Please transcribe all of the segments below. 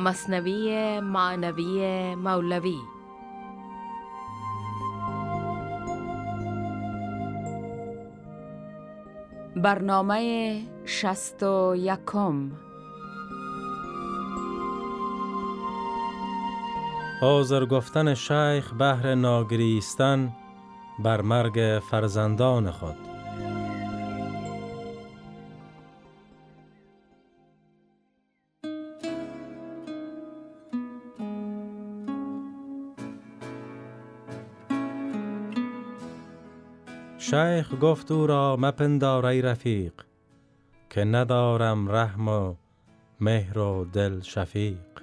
مصنوی معنوی مولوی. برنامه شست و یکم. آزر گفتن شیخ بهر ناگریستن بر مرگ فرزندان خود. شیخ گفت او را مپندار ای رفیق که ندارم رحم و مهر و دل شفیق.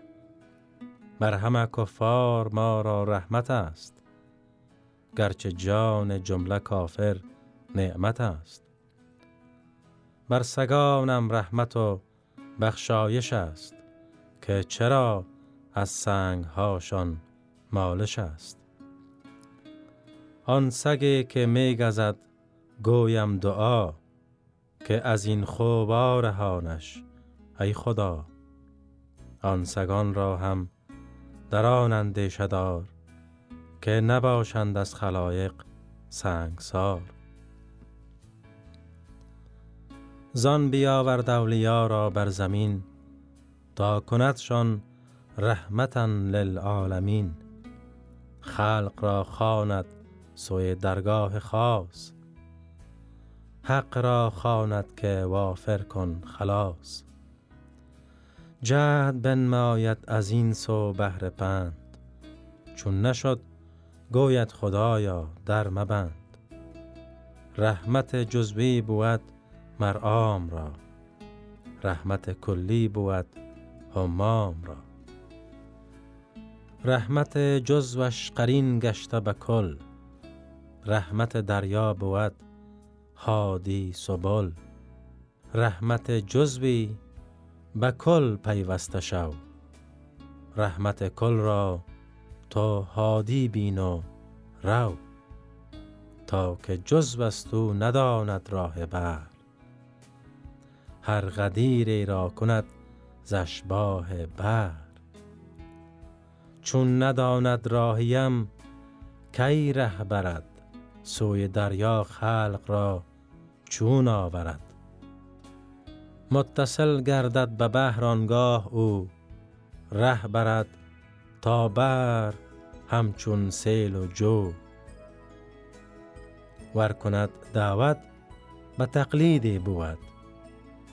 بر همه کفار ما را رحمت است گرچه جان جمله کافر نعمت است. بر سگانم رحمت و بخشایش است که چرا از سنگ هاشان مالش است. آن سگی که می گزد گویم دعا که از این خوبا رهانش ای خدا آن سگان را هم در آن اندیشه دار که نباشند از خلایق سنگسار. زان بیاورد اولیا را بر زمین تا کندشان رحمتا للعالمین. خلق را خواند سوی درگاه خاص. حق را خواند که وافر کن خلاص. جهد بنماید از این سو بهر پند. چون نشد گوید خدایا در مبند. رحمت جزوی بود مرعام را. رحمت کلی بود همام را. رحمت جزوش قرین گشته به کل. رحمت دریا بود هادی سبل. رحمت جزوی به کل پیوسته شو. رحمت کل را تا هادی بین و رو. تا که جزو است او نداند راه بر هر غدیری را کند زشباه بر چون نداند راهیم کی ره برد؟ سوی دریا خلق را چون آورد. متصل گردد به بحر آنگاه او ره برد تا بر همچون سیل و جو. ور کند دعوت به تقلیدی بود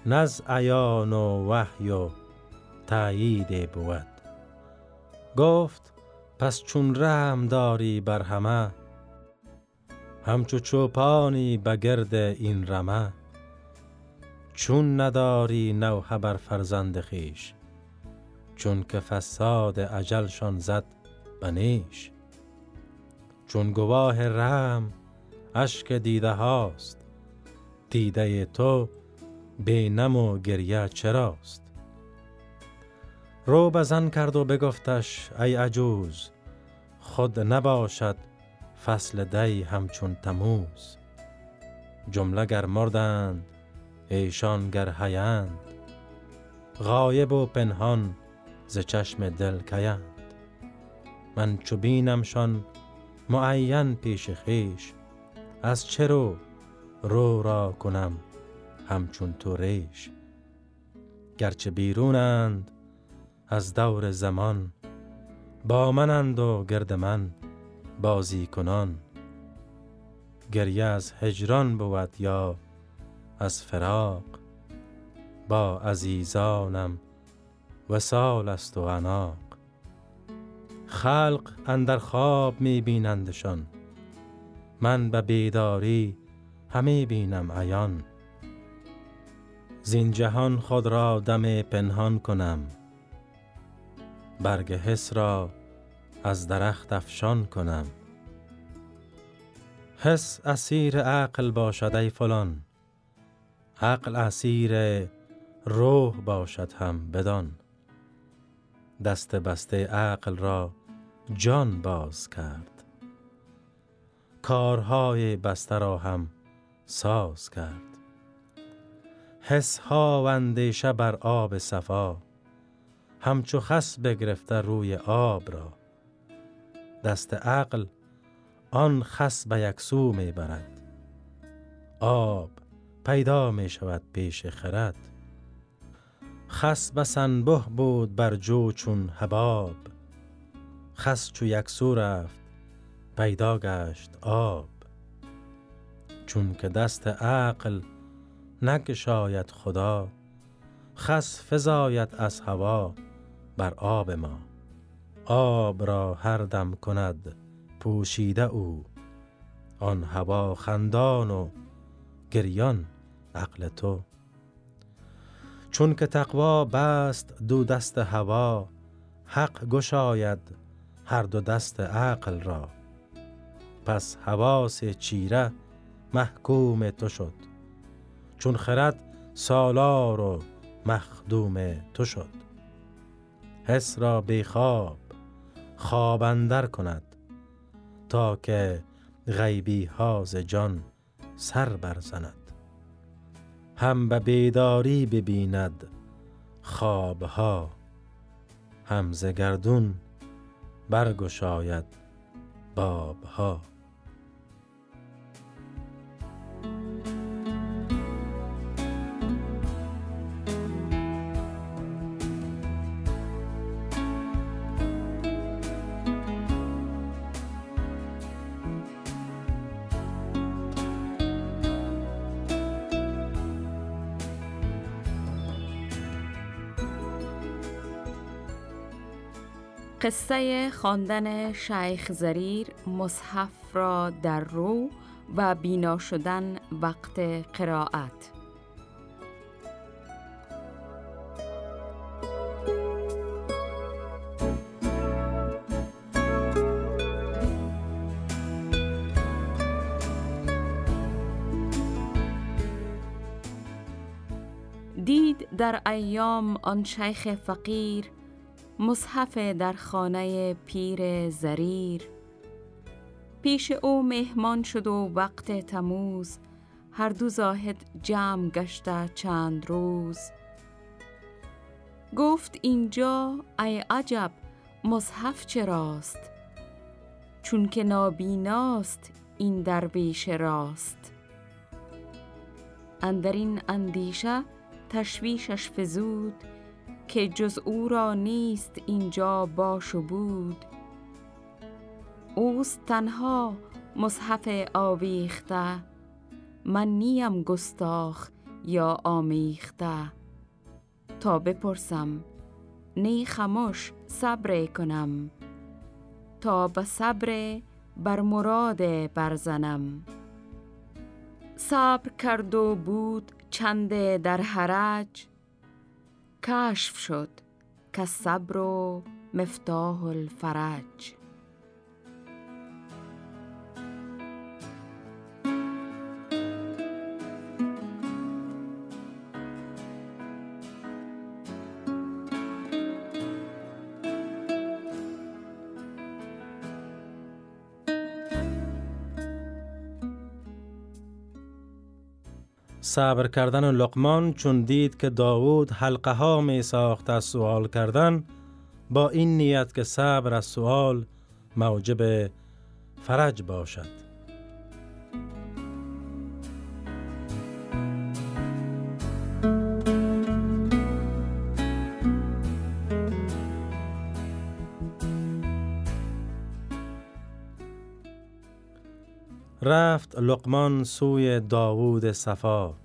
نز عیان و وحی و تاییدی بود. گفت پس چون رحم داری بر همه همچو چوپانی به گرد این رمه. چون نداری نوحه بر فرزند خیش چون که فساد عجلشان زد بنیش چون گواه رحم اشک دیده هاست دیده تو بینم و گریه چراست. رو بزن کرد و بگفتش ای عجوز خود نباشد فصل دی همچون تموز. جمله گر مردند ایشان گر هیند غایب و پنهان ز چشم دل کیند. من چو بینمشان معین پیش خیش از چه رو رو را کنم همچون تو ریش. گرچه بیرونند از دور زمان با منند و گرد من. بازی کنان. گریه از هجران بود یا از فراق با عزیزانم وسال است و عناق. خلق اندر خواب می بینندشان من به بیداری همه بینم عیان. زین جهان خود را دم پنهان کنم برگ حس را از درخت افشان کنم. حس اسیر عقل باشد ای فلان. عقل اسیر روح باشد هم بدان. دست بسته عقل را جان باز کرد. کارهای بسته را هم ساز کرد. حس ها و اندیشه بر آب صفا. همچو خس بگرفته روی آب را. دست عقل آن خس به یک سو می برد. آب پیدا می شود پیش خرد. خس به سنبه بود بر جو چون حباب. خس چو یک سو رفت پیدا گشت آب. چون که دست عقل نگشاید خدا خس فزاید از هوا بر آب ما. آب را هر دم کند پوشیده او. آن هوا خندان و گریان عقل تو. چون که تقوا بست دو دست هوا حق گشاید هر دو دست عقل را. پس حواس چیره محکوم تو شد چون خرد سالار و مخدوم تو شد. حس را بیخواب خواب اندر کند تا که غیبی ها ز جان سر برزند. هم به بیداری ببیند خوابها هم ز گردون برگشاید بابها. قصه خواندن شیخ زریر مصحف را در رو و بینا شدن وقت قرائت. دید در ایام آن شیخ فقیر مصحف در خانه پیر زریر. پیش او مهمان شد و وقت تموز. هر دو زاهد جمع گشته چند روز. گفت اینجا ای عجب مصحف چراست؟ چون که نابیناست این درویش راست. اندرین اندیشه تشویشش فزود. که جز او را نیست اینجا باش و بود. اوست تنها مصحف آویخته من نیم گستاخ یا آمیخته. تا بپرسم نی خموش صبر کنم؟ تا به صبر بر مراد برزنم؟ صبر کرد و بود چند در حرج کشف شد که صبر و مفتاح الفرج. صبر کردن لقمان چون دید که داوود حلقه ها می ساخت از سوال کردن با این نیت که صبر از سوال موجب فرج باشد. رفت لقمان سوی داوود صفا.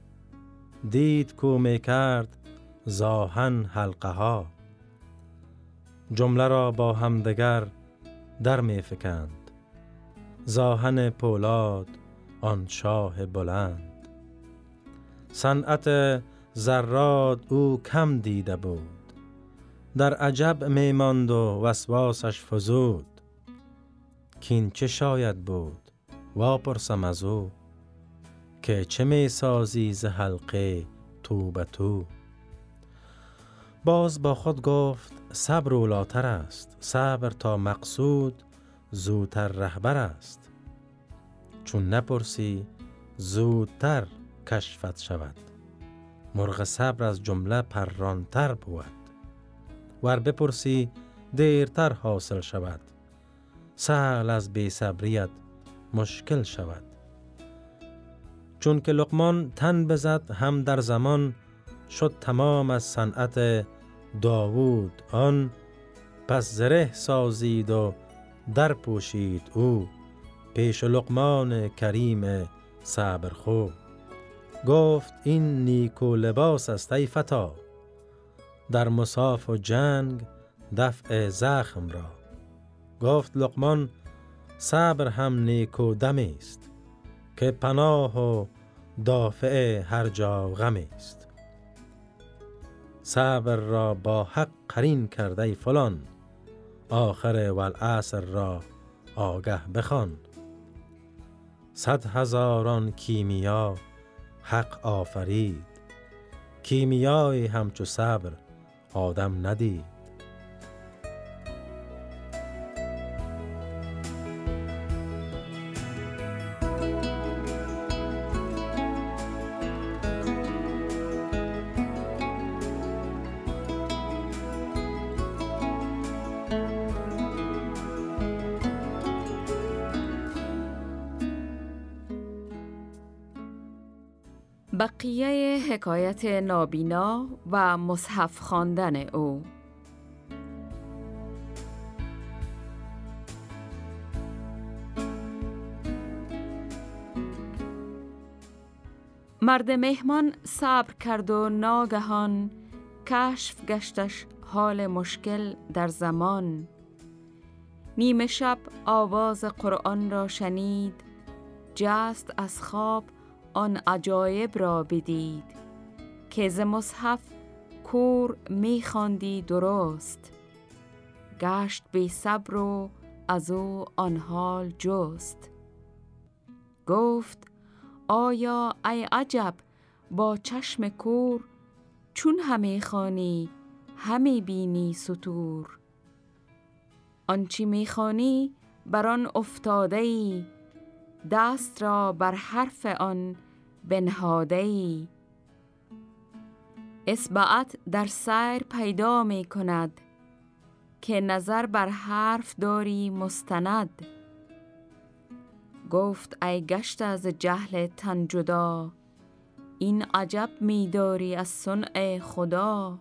دید کو می کرد زاهن حلقه ها جمله را با همدگر در می فکند. زاهن پولاد آن شاه بلند. صنعت زراد او کم دیده بود. در عجب می ماند و وسواسش فزود. کین چه شاید بود؟ واپرسم از او. که چه می سازی ز حلقه تو به تو باز با خود گفت صبر اولاتر است. صبر تا مقصود زودتر رهبر است. چون نپرسی زودتر کشفت شود. مرغ صبر از جمله پرانتر بود. ور بپرسی دیرتر حاصل شود. سهل از بی صبریت مشکل شود. چون که لقمان تن بزد هم در زمان شد تمام از صنعت داوود آن. پس زره سازید و در پوشید او پیش لقمان کریم صبر خو گفت این نیکو لباس است ای فتا. در مساف و جنگ دفع زخم را. گفت لقمان صبر هم نیکو دمی است. که پناه و دافع هر جا غم است. صبر را با حق قرین کرده فلان آخر والعصر را آگه بخوان. صد هزاران کیمیا حق آفرید کیمیای همچو صبر آدم ندید. حکایت نابینا و مصحف خواندن او. مرد مهمان صبر کرد و ناگهان کشف گشتش حال مشکل در زمان. نیمه شب آواز قرآن را شنید جست از خواب آن عجایب را بدید. که ز مصحف کور میخواندی درست گشت بی صبر و از او آن حال جست. گفت آیا ای عجب با چشم کور چون همه خانی همه بینی سطور؟ آنچی می‌خوانی بر آن افتاده ای دست را بر حرف آن بنهاده ای اصبعت در سیر پیدا می کند که نظر بر حرف داری مستند. گفت ای گشت از جهل تن جدا این عجب می داری از صنع خدا.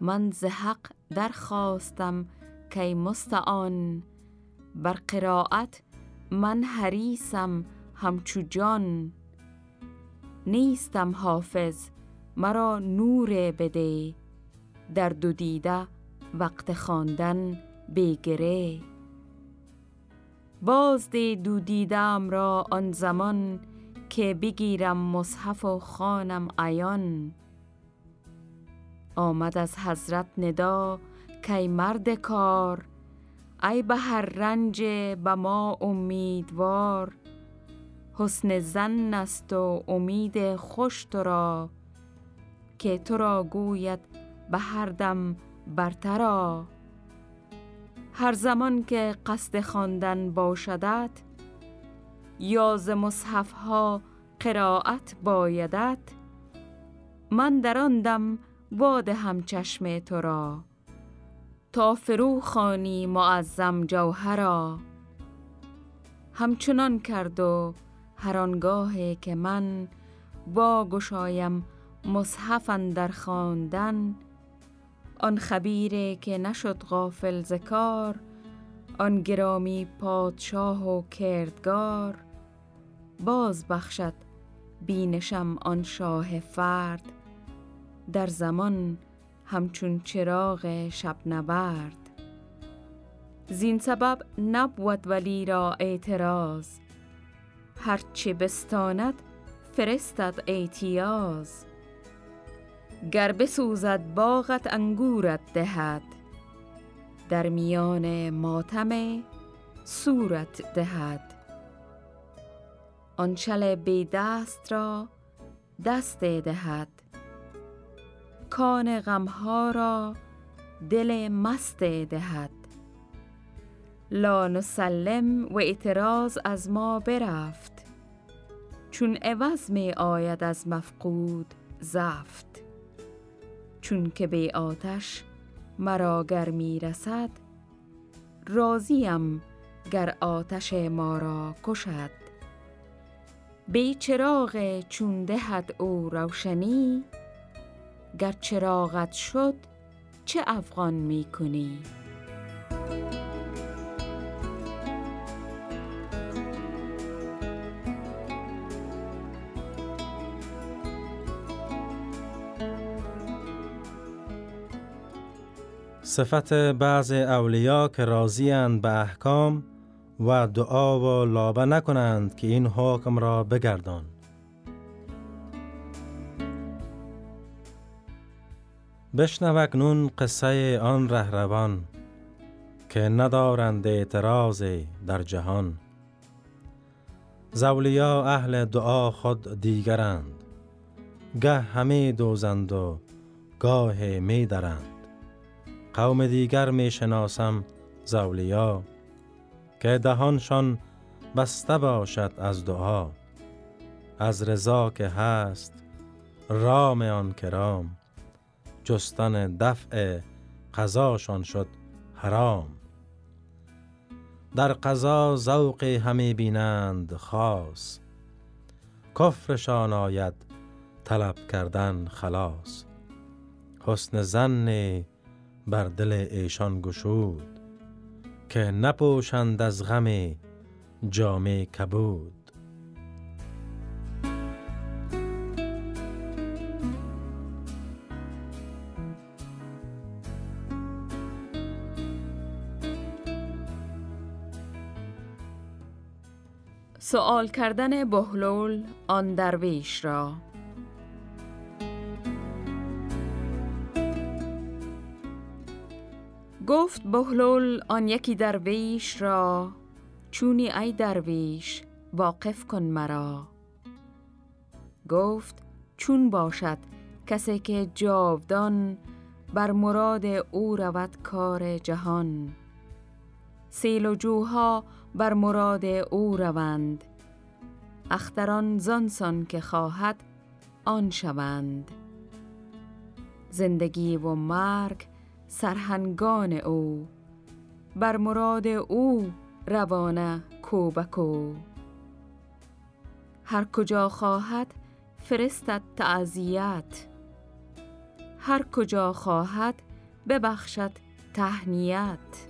من ز حق درخواستم کی مستعان بر قرائت من حریسم همچو جان. نیستم حافظ مرا نور بده در دو دیده وقت خواندن بگره. باز ده دو دیدم را آن زمان که بگیرم مصحف و خانم عیان. آمد از حضرت ندا کی مرد کار ای به هر رنج به ما امیدوار. حسن زن است و امید خوش تو را. که تو را گوید به هر دم برترا. هر زمان که قصد خواندن باشدت یا ز مصحف ها قرائت بایدت من در آن دم واده هم چشم تو را. تا فرو خانی معظم جوهرا. همچنان کرد و هر آنگاه که من با گشایم مصحف در خواندن آن خبیره که نشد غافل ذکار آن گرامی پادشاه و کردگار. باز بخشد بینشم آن شاه فرد در زمان همچون چراغ شب نبرد. زین سبب نبود ولی را اعتراض هرچه بستاند فرستد اعتیاز گر بسوزد باغت انگورت دهد. در میان ماتم صورت دهد. آن چل بی دست را دست دهد. کان غمها را دل مست دهد. لا نسلم و اعتراض از ما برفت. چون عوض می آید از مفقود زفت چون که به آتش مرا گر می رسد راضیم گر آتش ما را کشد بی چراغ چون دهد او روشنی گر چراغت شد چه افغان می کنی؟ صفت بعض اولیا که راضیند به احکام و دعا و لابه نکنند که این حکم را بگردان. بشنو اکنون قصه آن رهروان که ندارند اعتراض در جهان. زولیا اهل دعا خود دیگرند. گه همه دوزند و گاه می درند. قوم دیگر می شناسم زولیا که دهانشان بسته باشد از دعا از رضا که هست رام آن کرام جستن دفع قضاشان شد حرام. در قضا ذوق همی بینند خاص کفرشان آید طلب کردن خلاص. حسن زن بر دل ایشان گشود که نپوشند از غم جامع کبود. سوال کردن بهلول آن درویش را گفت بهلول آن یکی درویش را چونی ای درویش واقف کن مرا. گفت چون باشد کسی که جاودان بر مراد او رود کار جهان. سیل و جوها بر مراد او روند. اختران زانسان که خواهد آن شوند. زندگی و مرگ سرهنگان او. بر مراد او روانه کوبکو هر کجا خواهد فرستد تعذیت هر کجا خواهد ببخشد تهنیت.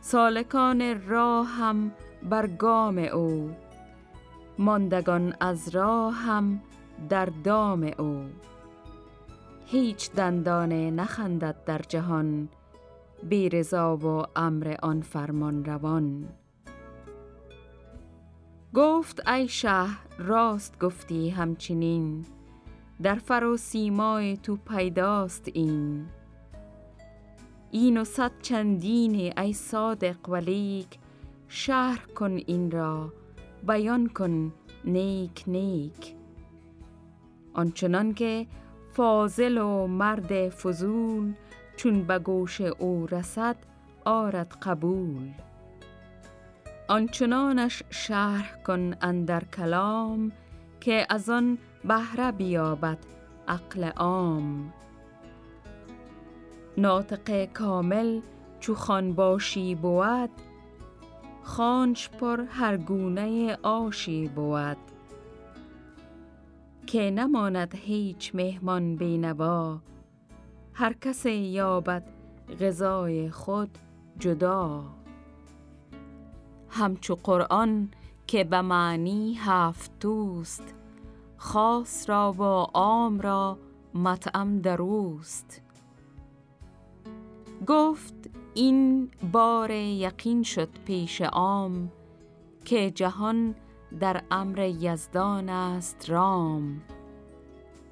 سالکان راه هم بر گام او. ماندگان از راه هم در دام او. هیچ دندانه نخندد در جهان بی رضا و امر آن فرمان روان. گفت ای شه راست گفتی همچنین در فر و سیمای تو پیداست این. این و صد چندین ای صادق ولیک شهر کن این را بیان کن نیک نیک. آنچنان که فاضل و مرد فضول چون به گوش او رسد آرد قبول. آنچنانش شرح کن اندر کلام که از آن بهره بیابد عقل عام. ناطق کامل چو خان باشی بود خانش پر هر گونه آشی بود. که نماند هیچ مهمان بینوا. هر کس یابد غذای خود جدا. همچو قرآن که به معنی هفت دوست خاص را و عام را مطعم دروست. گفت این بار یقین شد پیش عام که جهان در امر یزدان است رام.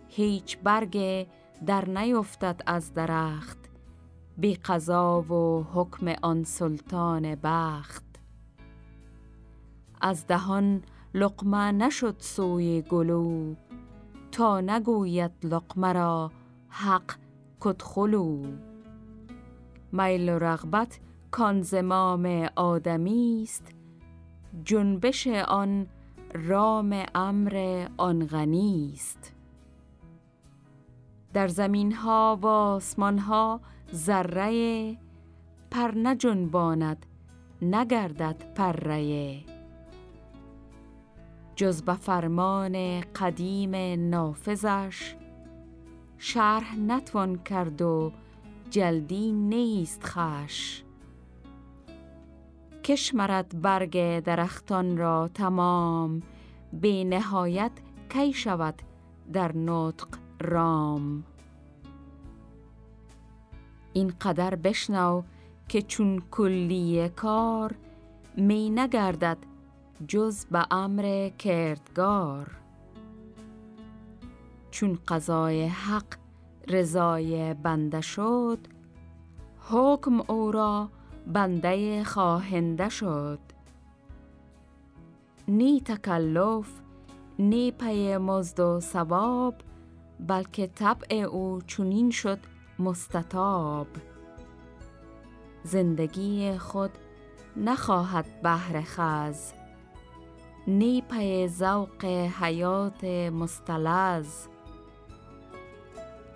هیچ برگ در نیفتد از درخت بی قضا و حکم آن سلطان بخت. از دهان لقمه نشد سوی گلو تا نگوید لقمه را حق کدخلو میل و رغبت کان زمام آدمی است جنبش آن رام امر آن غنی است. در زمین ها و آسمان ها ذره پر نجنباند نگردد پره. جز به فرمان قدیم نافذش شرح نتوان کرد و جلدی نیست خش. کشمرد برگ درختان را تمام به نهایت کی شود در نطق رام؟ این قدر بشنو که چون کلی کار می نگردد جز به امر کردگار. چون قضای حق رضای بنده شد حکم او را بنده خواهنده شد. نی تکلف نی پی مزد و ثواب بلکه طبع او چونین شد مستطاب. زندگی خود نخواهد بهر خز. نی پی ذوق حیات مستلز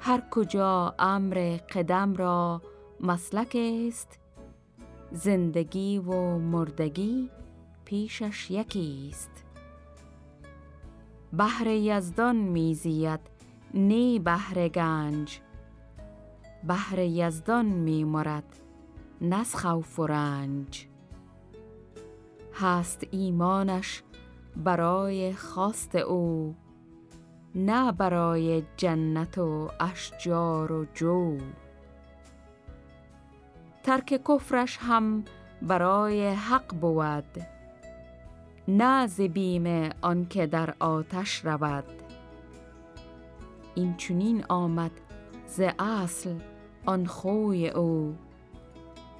هر کجا امر قدم را مسلک است زندگی و مردگی پیشش یکی است بهر یزدان میزید نی بهر گنج. بهر یزدان می مرد نز خوف و رنج هست ایمانش برای خواست او نه برای جنت و اشجار و جو. ترک کفرش هم برای حق بود. نه ز بیم آنکه در آتش رود. این چنین آمد ز اصل آن خوی او.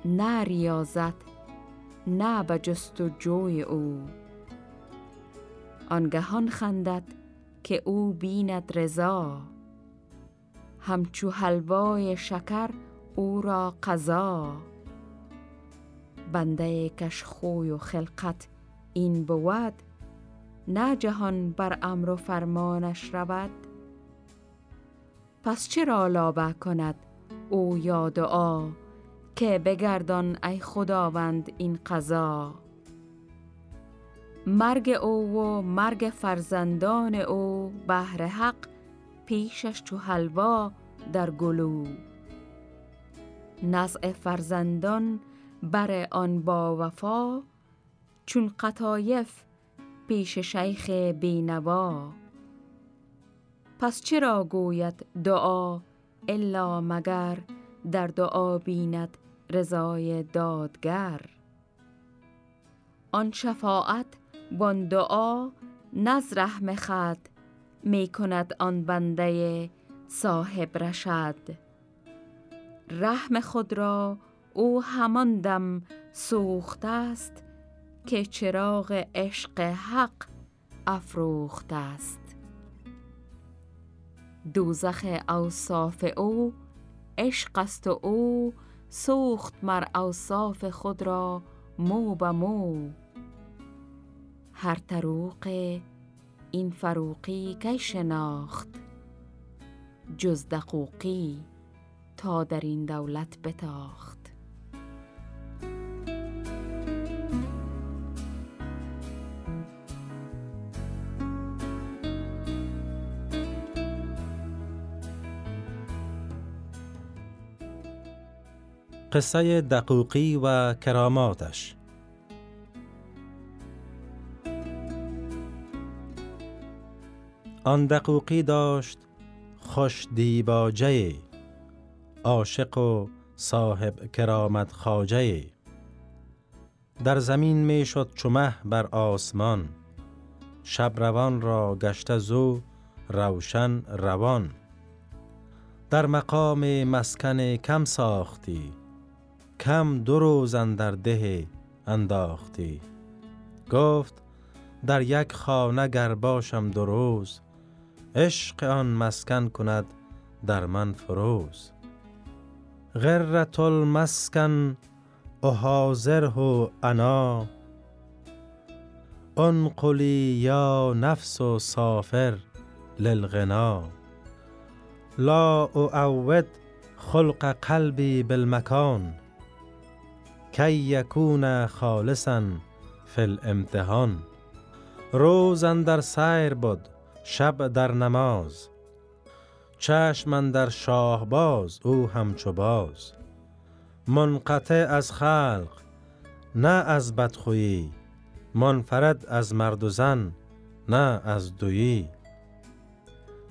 نه ریاضت نه به جست و جوی او. آنگهان خندد که او بیند رضا. همچو حلوای شکر او را قضا. بنده کش خوی و خلقت این بود نه جهان بر امر و فرمانش رود. پس چرا لابه کند او یا دعا که بگردان ای خداوند این قضا؟ مرگ او و مرگ فرزندان او بهر حق پیشش چو حلوا در گلو. نزع فرزندان بر آن با وفا چون قطایف پیش شیخ بینوا. پس چرا گوید دعا الا مگر در دعا بیند رضای دادگر؟ آن شفاعت بان دعا نز رحم خد می کند آن بنده صاحب رشد. رحم خود را او همان دم سوخته است که چراغ عشق حق افروخته است. دوزخ اوصاف او عشق است و او سوخت مر اوصاف خود را مو به مو. هر طروق این فروقی کی شناخت؟ جز دقوقی تا در این دولت بتاخت. قصه دقوقی و کراماتش. آن دقوقی داشت خوش دیباجه عاشق و صاحب کرامت خاجه در زمین می شد چمه بر آسمان شب روان را گشته زو روشن روان. در مقام مسکن کم ساختی کم دو روز در ده انداختی. گفت در یک خانه گر باشم دو روز عشق آن مسکن کند در من فروز. غرت المسکن احاضره انا. انقلی یا نفس و سافر للغنا. لا اعود خلق قلبی بالمکان. کی یکون خالصا فی الامتحان. روز در سیر بود شب در نماز. چشم در شاهباز او همچو باز. منقطع از خلق نه از بدخویی. منفرد از مرد و زن نه از دویی.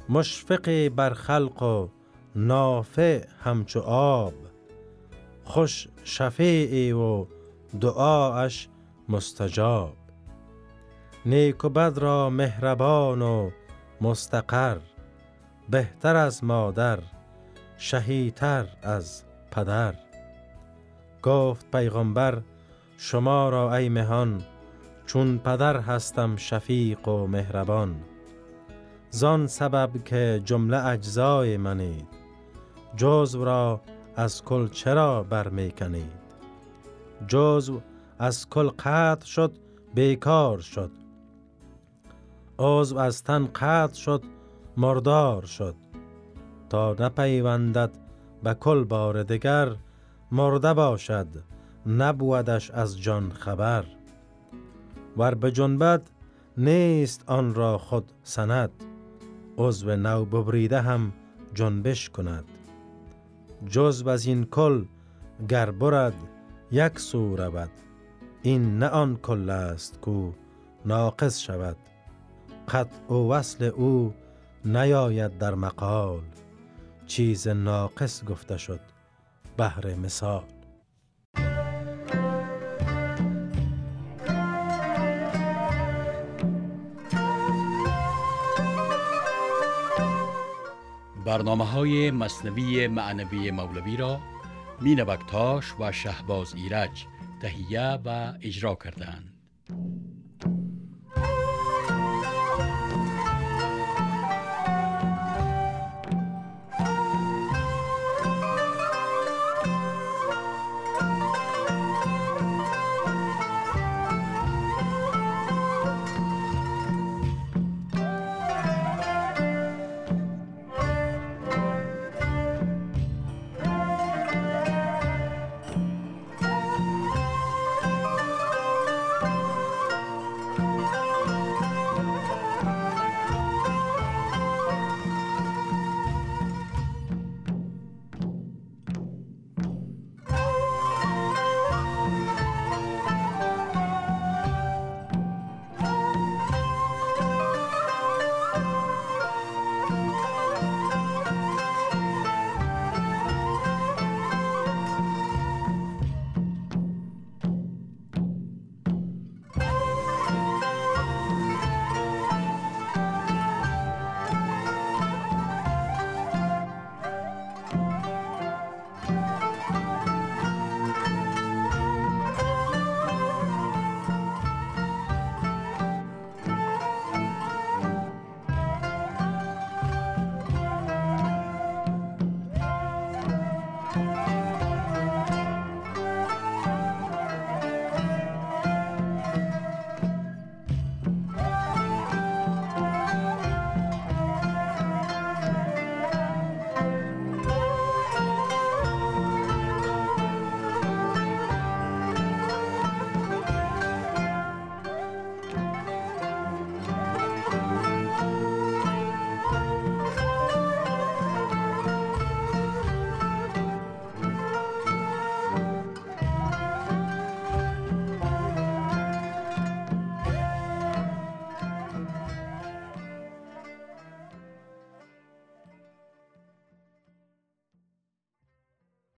مشفقی بر خلق و نافع همچو آب. خوش شفیعی و دعاش مستجاب. نیک و بد را مهربان و مستقر. بهتر از مادر شهیتر از پدر. گفت پیغمبر شما را ای مهان چون پدر هستم شفیق و مهربان. زان سبب که جمله اجزای منید جزو را از کل چرا برمیکنید؟ جزو از کل قطع شد بیکار شد. عضو از تن قطع شد مردار شد. تا نپیوندد به کل بار دگر مرده باشد نبودش از جان خبر. ور به جنبت نیست آن را خود سند عضو نو ببریده هم جنبش کند. جز از این کل گر برد یک سو رود. این نه آن کل است کو ناقص شود. قطع و وصل او نیاید در مقال چیز ناقص گفته شد بهر مثال برنامه های مصنوی معنوی مولوی را مینوکتاش و شهباز ایرج تهیه و اجرا کردند.